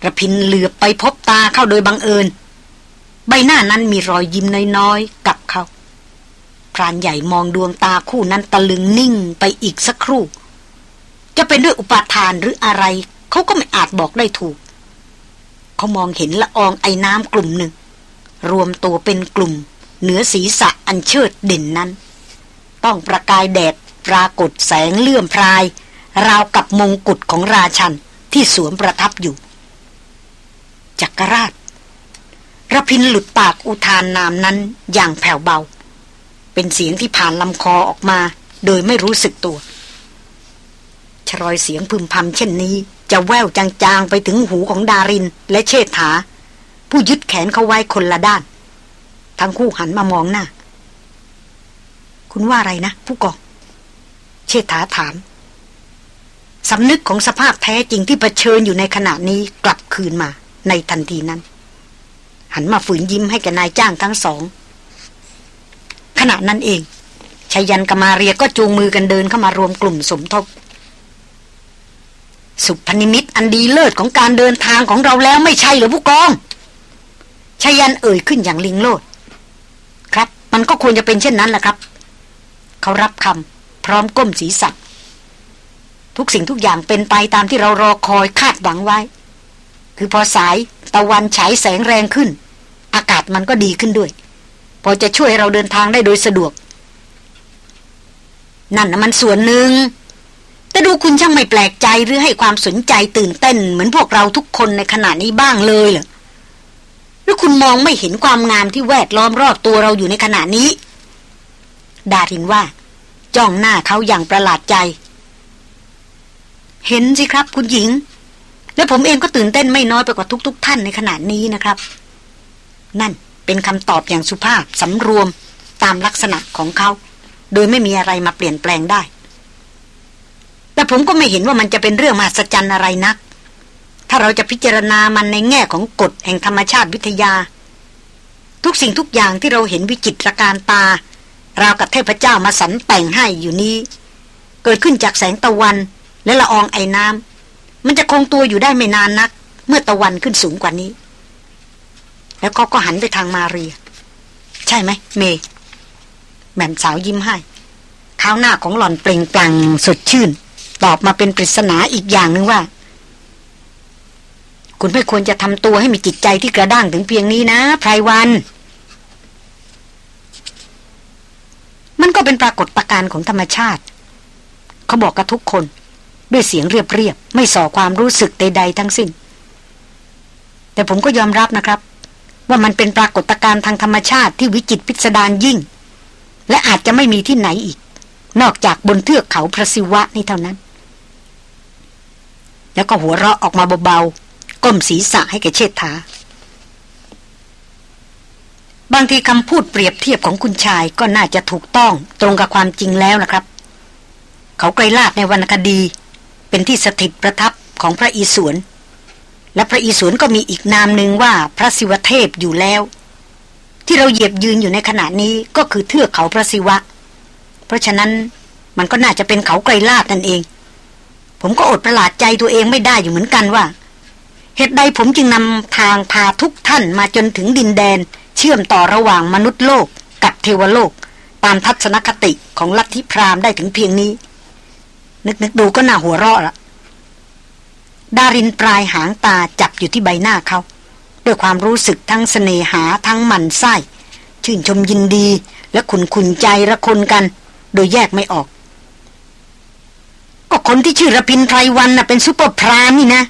[SPEAKER 1] ระพินเหลือไปพบตาเข้าโดยบังเอิญ ใบหน้านั้นมีรอยยิ้มน้อยๆกับเขาพรานใหญ่มองดวงตาคู่นั้นตะลึงนิ่งไปอีกสักครู่ จะเป็นด้วยอุปาทานหรืออะไร เขาก็ไม่อาจบอกได้ถูก เขามองเห็นละอองไอ้น้ำกลุ่มหนึ่ง รวมตัวเป็นกลุ่ม เหนือศีรษะอันเชิดเด่นนั้น ต้องประกายแดดปรากฏแสงเลื่อมพราย ราวกับมงกุฎของราชันที่สวมประทับอยู่ จักรราชระพินหลุดปากอุทานนามนั้นอย่างแผ่วเบา เป็นเสียงที่ผ่านลำคอออกมา โดยไม่รู้สึกตัว ชรอยเสียงพึมพำเช่นนี้ จะแววจางๆไปถึงหูของดารินและเชษฐา ผู้ยึดแขนเขาไว้คนละด้าน ทั้งคู่หันมามองหน้า คุณว่าอะไรนะผู้กอง เชษฐาถามสำนึกของสภาพแท้จริงที่เผชิญอยู่ในขณะนี้กลับคืนมาในทันทีนั้น หันมาฝืนยิ้มให้กับนายจ้างทั้งสอง ขณะนั้นเองชายันกมาเรียก็จูงมือกันเดินเข้ามารวมกลุ่มสมทบ สุพนิมิตอันดีเลิศของการเดินทางของเราแล้วไม่ใช่หรือผู้กองชายันเอ่ยขึ้นอย่างลิงโลด ครับ มันก็ควรจะเป็นเช่นนั้นแหละครับ เขารับคำพร้อมก้มศีรษะทุกสิ่งทุกอย่างเป็นไปตามที่เรารอคอยคาดหวังไว้ คือพอสายตะวันฉายแสงแรงขึ้น อากาศมันก็ดีขึ้นด้วย พอจะช่วยเราเดินทางได้โดยสะดวก นั่นนะมันส่วนหนึ่ง แต่ดูคุณช่างไม่แปลกใจหรือให้ความสนใจตื่นเต้น เหมือนพวกเราทุกคนในขณะนี้บ้างเลยเหรอหรือคุณมองไม่เห็นความงามที่แวดล้อมรอบตัวเราอยู่ในขณะนี้ ดารินว่า จ้องหน้าเขาอย่างประหลาดใจ เห็นสิครับคุณหญิง และผมเองก็ตื่นเต้นไม่น้อยไปกว่าทุกๆทท่านในขณะนี้นะครับ นั่นเป็นคำตอบอย่างสุภาพสำรวมตามลักษณะของเขา โดยไม่มีอะไรมาเปลี่ยนแปลงได้ แต่ผมก็ไม่เห็นว่ามันจะเป็นเรื่องมหัศจรรย์อะไรนัก ถ้าเราจะพิจารณามันในแง่ของกฎแห่งธรรมชาติวิทยา ทุกสิ่งทุกอย่างที่เราเห็นวิจิตรการตา ราวกับเทพเจ้ามาสรรแต่งให้อยู่นี้ เกิดขึ้นจากแสงตะวันและละอองไอ้น้ำมันจะคงตัวอยู่ได้ไม่นานนัก เมื่อตะวันขึ้นสูงกว่านี้ แล้วเขาก็หันไปทางมาเรีย ใช่ไหม เมแหม่มสาวยิ้มให้ข้าวหน้าของหล่อนเปล่งปลั่งสดชื่น ตอบมาเป็นปริศนาอีกอย่างหนึ่งว่า คุณไม่ควรจะทำตัวให้มีจิตใจที่กระด้างถึงเพียงนี้นะไพรวัน มันก็เป็นปรากฏการณ์ของธรรมชาติ เขาบอกกับทุกคน ด้วยเสียงเรียบๆ ไม่ส่อความรู้สึกใดๆทั้งสิ้น แต่ผมก็ยอมรับนะครับ ว่ามันเป็นปรากฏการณ์ทางธรรมชาติที่วิจิตพิสดารยิ่ง และอาจจะไม่มีที่ไหนอีก นอกจากบนเทือกเขาพระศิวะนี่เท่านั้น แล้วก็หัวเราะออกมาเบาๆก้มศีรษะให้แกเชิดถา บางทีคำพูดเปรียบเทียบของคุณชายก็น่าจะถูกต้องตรงกับความจริงแล้วนะครับ เขาไกรลาดในวรรณคดี เป็นที่สถิตประทับของพระอิศวรและพระอิศวรก็มีอีกนามหนึ่งว่าพระศิวเทพอยู่แล้ว ที่เราเหยียบยืนอยู่ในขณะนี้ก็คือเทือกเขาพระศิวะ เพราะฉะนั้นมันก็น่าจะเป็นเขาไกรลาดนั่นเอง ผมก็อดประหลาดใจตัวเองไม่ได้อยู่เหมือนกันว่าเหตุใดผมจึงนำทางพาทุกท่านมาจนถึงดินแดน เชื่อมต่อระหว่างมนุษย์โลกกับเทวโลก ตามทัศนคติของลัทธิพราหมณ์ได้ถึงเพียงนี้ นึกนึกดูก็น่าหัวเราะละดารินปลายหางตาจับอยู่ที่ใบหน้าเขา ด้วยความรู้สึกทั้งสเสน่หาทั้งหมันไส้ ชื่นชมยินดีและขุนขุนใจระคนกัน โดยแยกไม่ออก ก็คนที่ชื่อระพินไพรวันน่ะเป็นซุปเปอร์พรานนี่นะ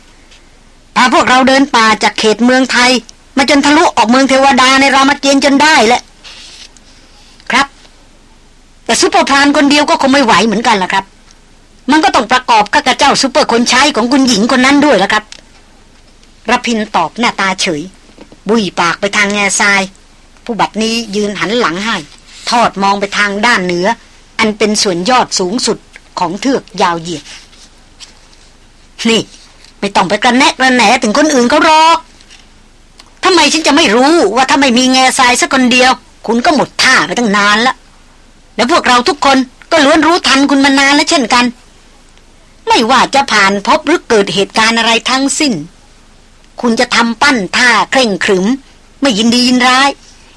[SPEAKER 1] พาพวกเราเดินป่าจากเขตเมืองไทย มาจนทะลุออกเมืองเทวดาในรามเกียรติ์จนได้แหละครับ แต่ซุปเปอร์พรานคนเดียวก็คงไม่ไหวเหมือนกันล่ะครับ มันก็ต้องประกอบกับกระเจ้าซูเปอร์คนใช้ของคุณหญิงคนนั้นด้วยล้วครับรพินตอบหน้าตาเฉย บุยปากไปทางแง่ทราย ผู้บัดนี้ยืนหันหลังให้ ทอดมองไปทางด้านเหนือ อันเป็นส่วนยอดสูงสุดของเทือกยาวเหยียดนี่ ไม่ต้องไปกระแนกกระแหนถึงคนอื่นเขาหรอกำไมฉันจะไม่รู้ว่าถ้าไม่มีแง่ทรายสักคนเดียว คุณก็หมดท่าไปตั้งนานแล้วแล้วพวกเราทุกคนก็ล้วนรู้ทันคุณมานานแล้วเช่นกัน ไม่ว่าจะผ่านพบหรือเกิดเหตุการณ์อะไรทั้งสิ้น คุณจะทำปั้นท่าเคร่งขรึม ไม่ยินดียินร้าย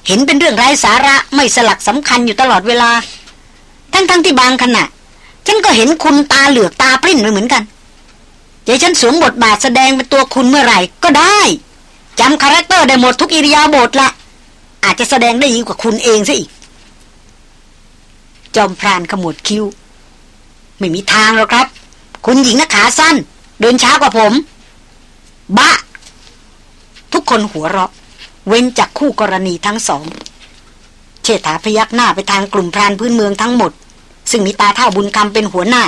[SPEAKER 1] เห็นเป็นเรื่องไร้สาระไม่สลักสำคัญอยู่ตลอดเวลา ทั้งๆทที่บางขณะฉันก็เห็นคุณตาเหลือกตาปริ้นไปเหมือนกันใจฉันสวมบทบาทแสดงเป็นตัวคุณเมื่อไหร่ก็ได้ จำ character ได้หมดทุกอิริยาบถละ อาจจะแสดงได้ยิ่งกว่าคุณเองซะอีก จอมพรานขมวดคิ้ว ไม่มีทางหรอกครับ คุณหญิงน่ะขาสั้น เดินช้ากว่าผมบะทุกคนหัวเราะ เว้นจากคู่กรณีทั้งสอง เชษฐาพยักหน้าไปทางกลุ่มพรานพื้นเมืองทั้งหมด ซึ่งมีตาเท่าบุญคำเป็นหัวหน้า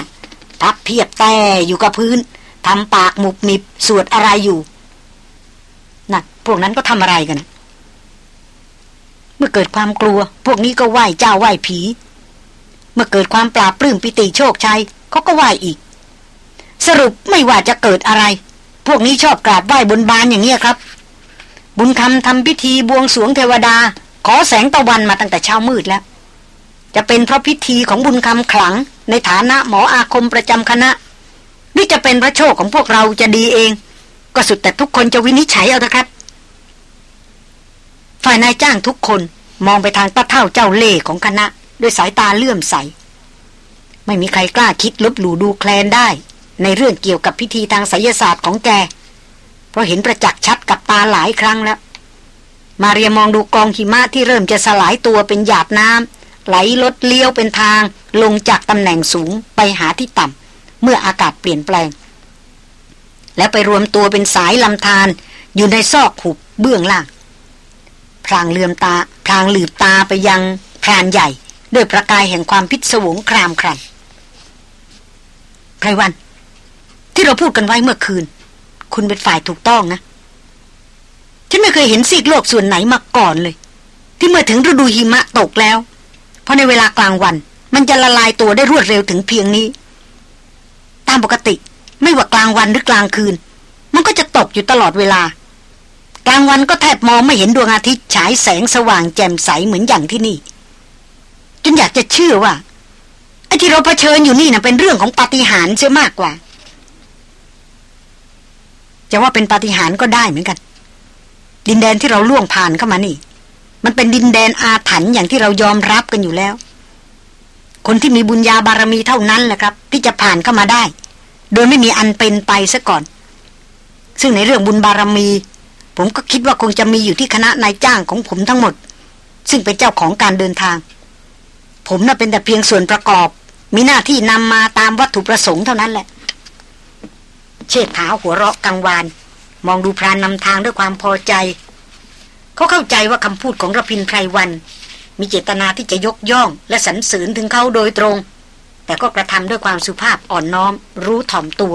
[SPEAKER 1] ทับเพียบแต่อยู่กับพื้นทำปากหมุบมิบสวดอะไรอยู่ พวกนั้นก็ทำอะไรกัน เมื่อเกิดความกลัว พวกนี้ก็ไหว้เจ้าไหว้ผี เมื่อเกิดความปราบปลื้มปิติโชคชัยเขาก็ไหว้อีก สรุปไม่ว่าจะเกิดอะไร พวกนี้ชอบกราบไหว้บนบานอย่างเงี้ครับ บุญคำทำพิธีบวงสรวงเทวดา ขอแสงตะวันมาตั้งแต่เช้ามืดแล้ว จะเป็นเพราะพิธีของบุญคำขลัง ในฐานะหมออาคมประจำคณะนี่จะเป็นพระโชคของพวกเราจะดีเอง ก็สุดแต่ทุกคนจะวินิจฉัยเอาเถอะครับ ฝ่ายนายจ้างทุกคนมองไปทางตาเท่าเจ้าเล่ของคณะ ด้วยสายตาเลื่อมใส ไม่มีใครกล้าคิดลบหลู่ดูแคลนได้ ในเรื่องเกี่ยวกับพิธีทางไสยศาสตร์ของแก เพราะเห็นประจักษ์ชัดกับตาหลายครั้งแล้ว มาเรียมองดูกองหิมะที่เริ่มจะสลายตัวเป็นหยาดน้ำไหลลดเลี้ยวเป็นทาง ลงจากตำแหน่งสูงไปหาที่ต่ำเมื่ออากาศเปลี่ยนแปลง แล้วไปรวมตัวเป็นสายลำธารอยู่ในซอกหุบเบื้องล่าง พรางเลือมตาพรางหลืบตาไปยังพรานใหญ่ ด้วยประกายแห่งความพิศวงครามครันไพรวัน ที่เราพูดกันไว้เมื่อคืน คุณเป็นฝ่ายถูกต้องนะ ฉันไม่เคยเห็นซีกโลกส่วนไหนมาก่อนเลย ที่เมื่อถึงฤดูหิมะตกแล้ว เพราะในเวลากลางวัน มันจะละลายตัวได้รวดเร็วถึงเพียงนี้ ตามปกติ ไม่ว่ากลางวันหรือกลางคืน มันก็จะตกอยู่ตลอดเวลา กลางวันก็แทบมองไม่เห็นดวงอาทิตย์ฉายแสงสว่างแจ่มใสเหมือนอย่างที่นี่ จนอยากจะเชื่อว่าไอ้ที่เราเผชิญอยู่นี่นะเป็นเรื่องของปาฏิหาริย์เสียมากกว่า จะว่าเป็นปาฏิหาริย์ก็ได้เหมือนกัน ดินแดนที่เราล่วงผ่านเข้ามานี่ มันเป็นดินแดนอาถรรพ์อย่างที่เรายอมรับกันอยู่แล้ว คนที่มีบุญญาบารมีเท่านั้นแหละครับ ที่จะผ่านเข้ามาได้ โดยไม่มีอันเป็นไปซะก่อน ซึ่งในเรื่องบุญบารมี ผมก็คิดว่าคงจะมีอยู่ที่คณะนายจ้างของผมทั้งหมด ซึ่งเป็นเจ้าของการเดินทาง ผมน่ะเป็นแต่เพียงส่วนประกอบ มีหน้าที่นำมาตามวัตถุประสงค์เท่านั้นแหละ เชิดเท้าหัวเราะกังวาน มองดูพรานนำทางด้วยความพอใจ เขาเข้าใจว่าคำพูดของระพินไพรวัน มีเจตนาที่จะยกย่อง และสรรเสริญถึงเขาโดยตรง แต่ก็กระทำด้วยความสุภาพอ่อนน้อม รู้ถ่อมตัว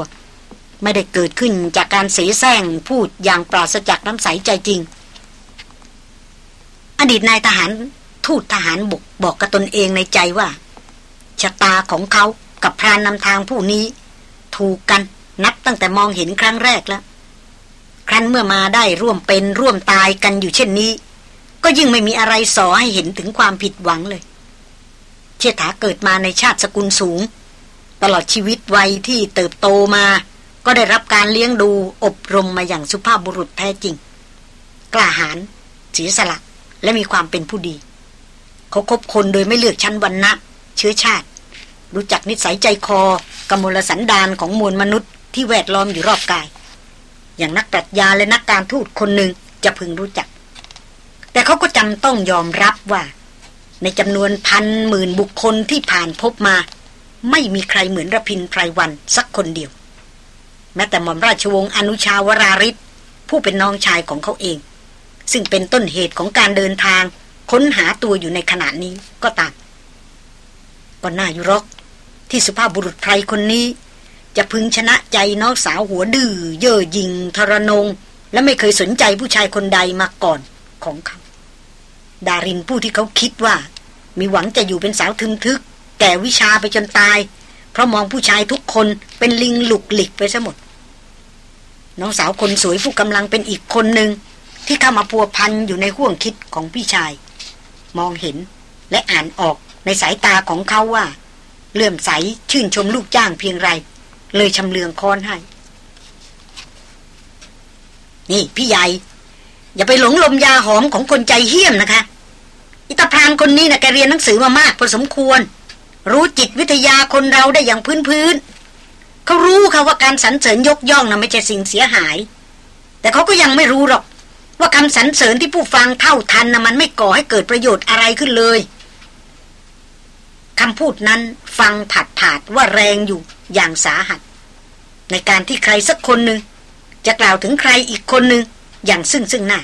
[SPEAKER 1] ไม่ได้เกิดขึ้นจากการเสแสร้งพูดอย่างปราศจากน้ำใสใจจริง อดีตนายทหารทูตทหารบกบอกกับตนเองในใจว่า ชะตาของเขากับพรานนำทางผู้นี้ ถูกกันนับตั้งแต่มองเห็นครั้งแรกแล้ว ครั้นเมื่อมาได้ร่วมเป็นร่วมตายกันอยู่เช่นนี้ ก็ยิ่งไม่มีอะไรสอให้เห็นถึงความผิดหวังเลย เชษฐาเกิดมาในชาติสกุลสูง ตลอดชีวิตวัยที่เติบโตมา ก็ได้รับการเลี้ยงดูอบรมมาอย่างสุภาพบุรุษแท้จริง กล้าหาญเสียสละและมีความเป็นผู้ดี เขาคบคนโดยไม่เลือกชั้นวรรณะ เชื้อชาติ รู้จักนิสัยใจคอกมลสันดานของมวลมนุษย์ที่แวดล้อมอยู่รอบกาย อย่างนักปรัชญาและนักการทูตคนหนึ่งจะพึงรู้จัก แต่เขาก็จำต้องยอมรับว่า ในจำนวนพันหมื่นบุคคลที่ผ่านพบมา ไม่มีใครเหมือนระพินไพรวันสักคนเดียว แม้แต่หม่อมราชวงศ์อนุชาวราริศผู้เป็นน้องชายของเขาเอง ซึ่งเป็นต้นเหตุของการเดินทางค้นหาตัวอยู่ในขณะนี้ก็ตามก็น่าอยู่รอก ที่สุภาพบุรุษไพรคนนี้ จะพึงชนะใจน้องสาวหัวดื้อเย่อหยิงทรนง และไม่เคยสนใจผู้ชายคนใดมาก่อนของเขาดารินผู้ที่เขาคิดว่า มีหวังจะอยู่เป็นสาวทึมทึก แก่วิชาไปจนตาย เพราะมองผู้ชายทุกคนเป็นลิงหลุกหลิกไปซะหมด น้องสาวคนสวยผู้กำลังเป็นอีกคนหนึ่งที่เข้ามาพัวพันอยู่ในห่วงคิดของพี่ชาย มองเห็นและอ่านออกในสายตาของเขาว่า เลื่อมใสชื่นชมลูกจ้างเพียงไร เลยชำเลืองคอนให้ นี่พี่ใหญ่ อย่าไปหลงลมยาหอมของคนใจเหี้ยมนะคะ อิตาพรานคนนี้นะแกเรียนหนังสือมามากพอสมควร รู้จิตวิทยาคนเราได้อย่างพื้นพื้นเขารู้ค่ะว่าการสรรเสริญยกย่องนะ่ะไม่ใช่สิ่งเสียหาย แต่เขาก็ยังไม่รู้หรอก ว่าคำสรรเสริญที่ผู้ฟังเท่าทันนะมันไม่ก่อให้เกิดประโยชน์อะไรขึ้นเลยคำพูดนั้นฟังผัดผาดว่าแรงอยู่อย่างสาหัส ในการที่ใครสักคนหนึ่งจะกล่าวถึงใครอีกคนหนึ่งอย่างซึ่งซึ่งหน้า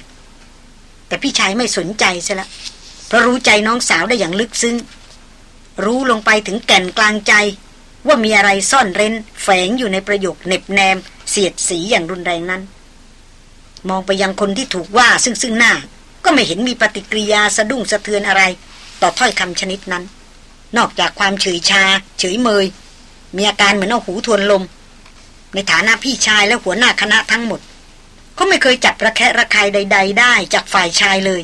[SPEAKER 1] แต่พี่ชายไม่สนใจซะละเพราะรู้ใจน้องสาวได้อย่างลึกซึ้ง รู้ลงไปถึงแก่นกลางใจ ว่ามีอะไรซ่อนเร้น แฝงอยู่ในประโยคเน็บแนม เสียดสีอย่างรุนแรงนั้น มองไปยังคนที่ถูกว่าซึ่งซึ่งหน้า ก็ไม่เห็นมีปฏิกิริยาสะดุ้งสะเทือนอะไร ต่อถ้อยคำชนิดนั้น นอกจากความเฉยชา เฉยเมย มีอาการเหมือนเอาหูทวนลม ในฐานะพี่ชายและหัวหน้าคณะทั้งหมดเขาไม่เคยจับระแคะระคายใด ๆ ได้จากฝ่ายชายเลย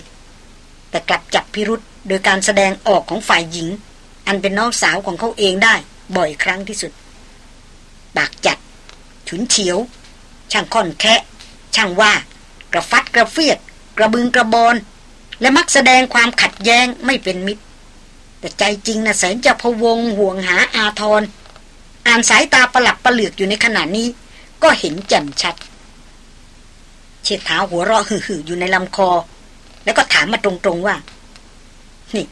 [SPEAKER 1] แต่กลับจับพิรุษโดยการแสดงออกของฝ่ายหญิง อันเป็นน้องสาวของเขาเองได้ บ่อยครั้งที่สุด ปากจัด ฉุนเฉียว ช่างค่อนแคะช่างว่า กระฟัดกระเฟียด กระบึงกระบอนและมักแสดงความขัดแย้งไม่เป็นมิตร แต่ใจจริงนะแสนจะพวงห่วงหาอาทรอ่านสายตาประหลับประเหลือกอยู่ในขณะนี้ ก็เห็นแจ่มชัด เชิดเท้าหัวเราะหึ่อยู่ในลำคอ แล้วก็ถามมาตรงๆว่า นี่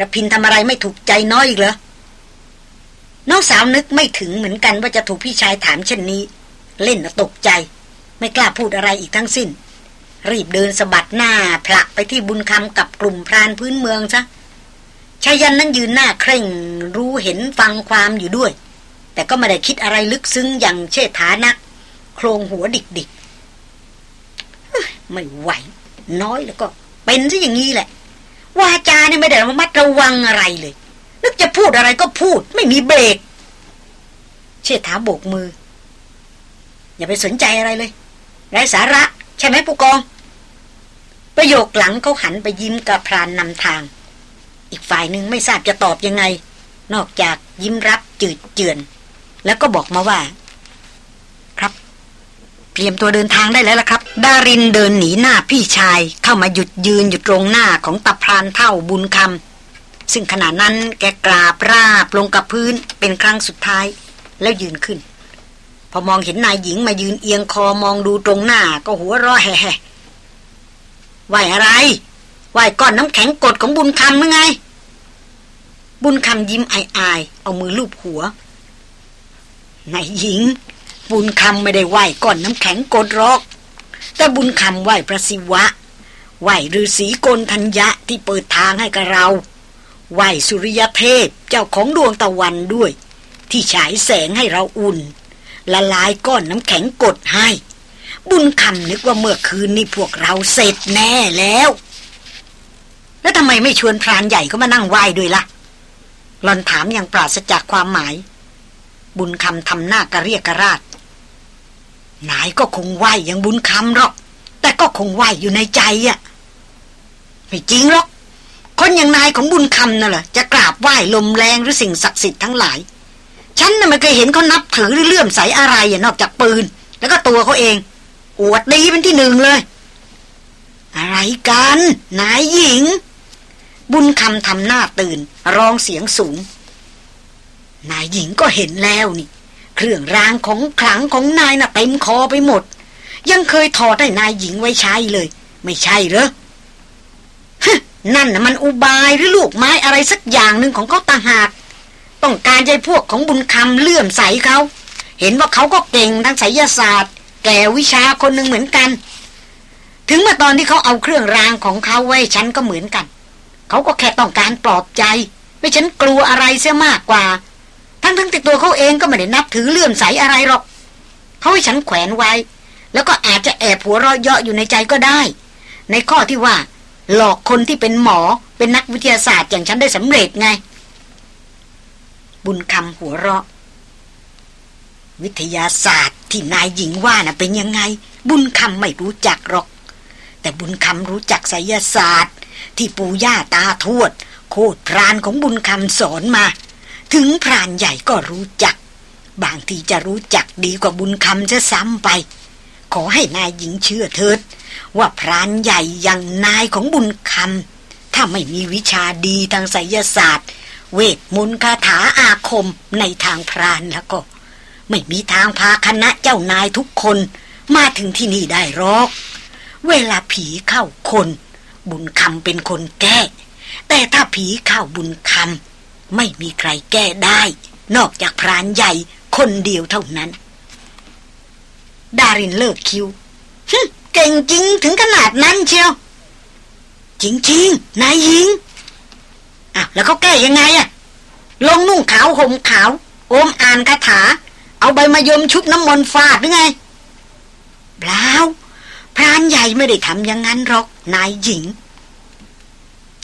[SPEAKER 1] ระพินทำอะไรไม่ถูกใจน้อยอีกเหรอน้องสาวนึกไม่ถึงเหมือนกันว่าจะถูกพี่ชายถามเช่นนี้ เล่นตกใจ ไม่กล้าพูดอะไรอีกทั้งสิ้น รีบเดินสะบัดหน้าพละไปที่บุญคำกับกลุ่มพรานพื้นเมืองซะชายันนั้นยืนหน้าเคร่งรู้เห็นฟังความอยู่ด้วย แต่ก็ไม่ได้คิดอะไรลึกซึ้งอย่างเชษฐานัก โครงหัวดิกดิกไม่ไหว น้อยแล้วก็เป็นซะอย่างนี้แหละ วาจาเนี่ยไม่ได้ระมัดระวังอะไรเลย นึกจะพูดอะไรก็พูด ไม่มีเบรก เชษฐาโบกมือ อย่าไปสนใจอะไรเลยไร้สาระ ใช่ไหมผู้กอง ประโยคหลังเขาหันไปยิ้มกับพรานนำทาง อีกฝ่ายหนึ่งไม่ทราบจะตอบยังไง นอกจากยิ้มรับจืดเจือน แล้วก็บอกมาว่า เตรียมตัวเดินทางได้แล้วล่ะครับ ดารินเดินหนีหน้าพี่ชาย เข้ามาหยุดยืนอยู่ตรงหน้าของตาพรานเท่าบุญคำซึ่งขณะนั้นแกกราบราบลงกับพื้นเป็นครั้งสุดท้าย แล้วยืนขึ้น พอมองเห็นนายหญิงมายืนเอียงคอมองดูตรงหน้าก็หัวราะแห่ไหวอะไรไหวก้อนน้ำแข็งกดของบุญคำหรือไง บุญคำยิ้มอายๆเอามือลูบหัว นายหญิง บุญคำไม่ได้ไหวก้อนน้ำแข็งกดรอก แต่บุญคำไหวพระศิวะ ไหวฤาษีโกนธัญญะที่เปิดทางให้กับเรา ไหวสุริยเทพเจ้าของดวงตะวันด้วย ที่ฉายแสงให้เราอุ่น ละลายก้อนน้ำแข็งกดให้ บุญคำนึกว่าเมื่อคืนนี้พวกเราเสร็จแน่แล้ว แล้วทำไมไม่ชวนพรานใหญ่ก็มานั่งไหว้ด้วยละ่ะหลอนถามอย่างปราศจากความหมาย บุญคำทำหน้ากระเรียกกระราด นายก็คงไหวอย่างบุญคำหรอก แต่ก็คงไหวอยู่ในใจอะ่ะไม่จริงหรอก คนอย่างนายของบุญคำน่ะเหรอจะกราบไหว้ลมแรงหรือสิ่งศักดิ์สิทธิ์ทั้งหลาย ฉันน่ะไม่เคยเห็นเขานับถือหรือเลื่อมใสอะไรอะนอกจากปืน แล้วก็ตัวเขาเอง อวดดีเป็นที่หนึ่งเลย อะไรกัน นายหญิง บุญคำทำหน้าตื่น ร้องเสียงสูง นายหญิงก็เห็นแล้วนี่ เครื่องรางของขลังของนายน่ะเต็มคอไปหมด ยังเคยถอดให้นายหญิงไว้ใช้เลย ไม่ใช่เหรอนั่นน่ะมันอุบายหรือลูกไม้อะไรสักอย่างหนึ่งของเขาต่างหาก ต้องการใจพวกของบุญคำเลื่อมใสเขา เห็นว่าเขาก็เก่งทางไสยศาสตร์ แก่วิชาคนหนึ่งเหมือนกัน ถึงเมื่อตอนที่เขาเอาเครื่องรางของเขาไว้ฉันก็เหมือนกัน เขาก็แค่ต้องการปลอบใจ ไม่ฉันกลัวอะไรเสียมากกว่า ทั้งทั้งติดตัวเขาเองก็ไม่ได้นับถือเลื่อมใสอะไรหรอกเขาให้ฉันแขวนไว้ แล้วก็อาจจะแอบหัวเราะเยาะอยู่ในใจก็ได้ ในข้อที่ว่า หลอกคนที่เป็นหมอเป็นนักวิทยาศาสตร์อย่างฉันได้สำเร็จไง บุญคำหัวเราะ วิทยาศาสตร์ที่นายหญิงว่าน่ะเป็นยังไง บุญคำไม่รู้จักหรอก แต่บุญคำรู้จักไสยศาสตร์ ที่ปู่ย่าตาทวด โคตรพรานของบุญคำสอนมา ถึงพรานใหญ่ก็รู้จัก บางทีจะรู้จักดีกว่าบุญคำจะซ้ำไป ขอให้นายหญิงเชื่อเถิด ว่าพรานใหญ่อย่างนายของบุญคำถ้าไม่มีวิชาดีทางไสยศาสตร์ เวทมนต์คาถาอาคมในทางพรานแล้วก็ ไม่มีทางพาคณะเจ้านายทุกคน มาถึงที่นี่ได้หรอก เวลาผีเข้าคน บุญคำเป็นคนแก้ แต่ถ้าผีเข้าบุญคำ ไม่มีใครแก้ได้ นอกจากพรานใหญ่คนเดียวเท่านั้น ดารินเลิกคิวเก่งจริงถึงขนาดนั้นเชียว จริงๆนายหญิงอะแล้วเขาแก้ยังไงอะลงนุ่งขาวห่มขาว โอมอ่านคาถา เอาใบมะยมชุบน้ำมนต์ฟาดหรือไงเปล่าพรานใหญ่ไม่ได้ทำอย่างนั้นหรอกนายหญิง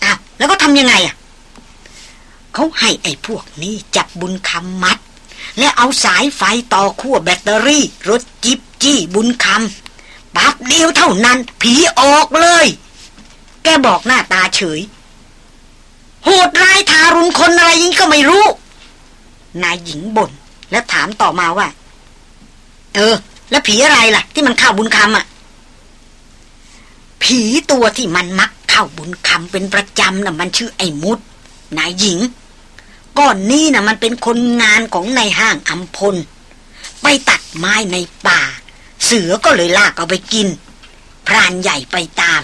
[SPEAKER 1] อ้าวแล้วก็ทำยังไงอะ เขาให้ไอ้พวกนี้จับบุญคำมัด และเอาสายไฟต่อขั้วแบตเตอรี่ รถจิบจี้บุญคำปั๊บเดียวเท่านั้น ผีออกเลย แกบอกหน้าตาเฉย โหดร้ายทารุณคนอะไรยิ่งก็ไม่รู้ นายหญิงบ่นและถามต่อมาว่า เออ แล้วผีอะไรล่ะ ที่มันเข้าบุญคำอะ ผีตัวที่มันมักเข้าบุญคำเป็นประจำน่ะมันชื่อไอ้มุด นายหญิง ก้อนนี้นะ่ะมันเป็นคนงานของในห้างอัมพล ไปตัดไม้ในป่า เสือก็เลยลากเอาไปกิน พรานใหญ่ไปตาม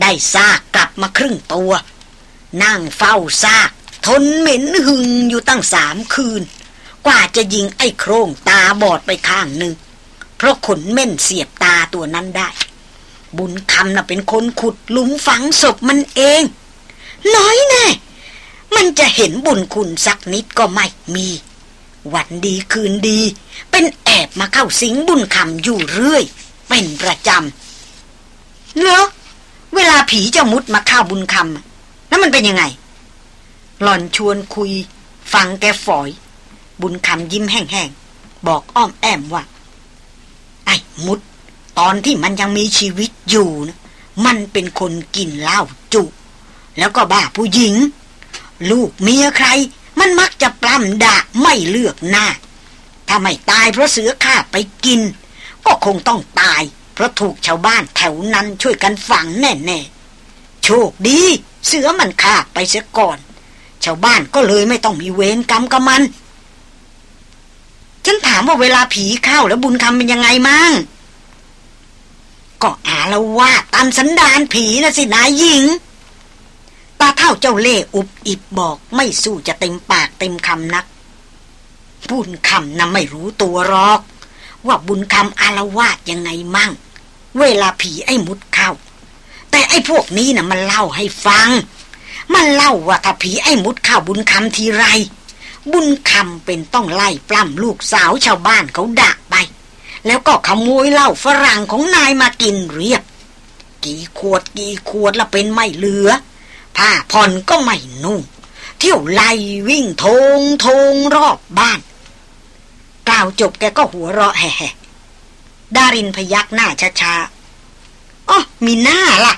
[SPEAKER 1] ได้ซากกลับมาครึ่งตัว นั่งเฝ้าซาก ทนเหม็นหึงอยู่ตั้งสามคืน กว่าจะยิงไอ้โครงตาบอดไปข้างหนึ่ง เพราะขนเม่นเสียบตาตัวนั้นได้บุญคำน่ะเป็นคนขุดหลุมฝังศพมันเอง น้อยแน่ มันจะเห็นบุญคุณสักนิดก็ไม่มี วันดีคืนดี เป็นแอบมาเข้าสิงบุญคำอยู่เรื่อย เป็นประจำเหรอเวลาผีจะมุดมาเข้าบุญคำแล้วมันเป็นยังไง หล่อนชวนคุย ฟังแกฝอย บุญคำยิ้มแห้งๆ บอกอ้อมแอมว่า ไอ้มุด ตอนที่มันยังมีชีวิตอยู่นะมันเป็นคนกินเหล้าจุ แล้วก็บ้าผู้หญิง ลูกเมียใคร มันมักจะปล้ำด่าไม่เลือกหน้า ถ้าไม่ตายเพราะเสือฆ่าไปกิน ก็คงต้องตาย เพราะถูกชาวบ้านแถวนั้นช่วยกันฝังแน่ๆ โชคดี เสือมันฆ่าไปเสียก่อน ชาวบ้านก็เลยไม่ต้องมีเวรกรรมกับมัน ฉันถามว่าเวลาผีเข้าแล้วบุญคำเป็นยังไงมั่งก็อาละว่าตันสันดานผีนะสินายหญิง ตาเท่าเจ้าเล่อุบอิบบอกไม่สู้จะเต็มปากเต็มคำนัก บุญคำนะไม่รู้ตัวหรอก ว่าบุญคำอารวาดยังไงมั่ง เวลาผีไอ้มุดเข้า แต่ไอ้พวกนี้นะมันเล่าให้ฟัง มันเล่าว่าถ้าผีไอ้มุดเข้าบุญคำทีไร บุญคำเป็นต้องไล่ปล้ำลูกสาวชาวบ้านเขาด่าไป แล้วก็ขโมยเหล้าฝรั่งของนายมากินเรียบ กี่ขวดกี่ขวดละเป็นไม่เหลือ ผ้าผ่อนก็ไม่นุ่ง เที่ยวไล่วิ่งทงทงรอบบ้าน กล่าวจบแกก็หัวเราะแห่ดารินพยักหน้าช้าๆอ๋อมีหน้าล่ะ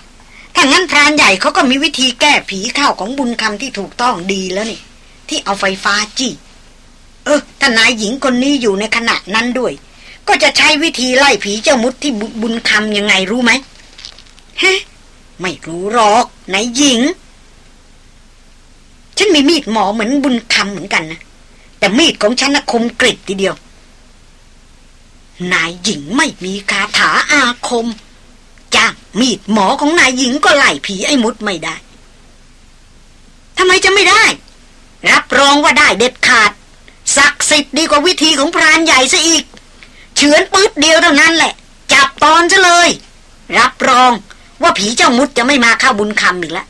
[SPEAKER 1] ถ้างั้นพรานใหญ่เขาก็มีวิธีแก้ผีข้าวของบุญคำที่ถูกต้องดีแล้วนี่ ที่เอาไฟฟ้าจี้ เออถ้านายหญิงคนนี้อยู่ในขณะนั้นด้วย ก็จะใช้วิธีไล่ผีเจ้ามุดที่บุญคำยังไงรู้ไหมฮะไม่รู้หรอกนายหญิง ฉันมีมีดหมอเหมือนบุญคำเหมือนกันนะ แต่มีดของฉันนะคมกริบทีเดียว นายหญิงไม่มีคาถาอาคมจ้างมีดหมอของนายหญิงก็ไล่ผีไอ้มุดไม่ได้ทำไมจะไม่ได้ รับรองว่าได้เด็ดขาดศักดิ์สิทธิ์ดีกว่าวิธีของพรานใหญ่ซะอีก เฉือนปื๊ดเดียวเท่านั้นแหละ จับตอนซะเลย รับรองว่าผีเจ้ามุดจะไม่มาเข้าบุญคำอีกแล้ว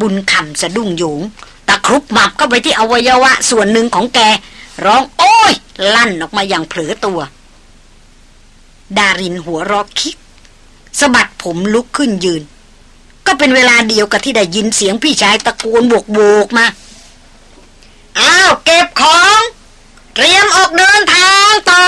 [SPEAKER 1] บุญคำสะดุ้งโยงตะครุบหมับเข้าไปที่อวัยวะส่วนหนึ่งของแก ร้องโอ้ย ลั่นออกมาอย่างเผลอตัว ดารินหัวรอกคิกสะบัดผมลุกขึ้นยืน ก็เป็นเวลาเดียวกับที่ได้ยินเสียงพี่ชายตะโกนโบกโบกมา อ้าว เก็บของ เตรียมออกเดินทางต่อ